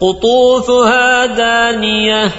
قطوفها دانية.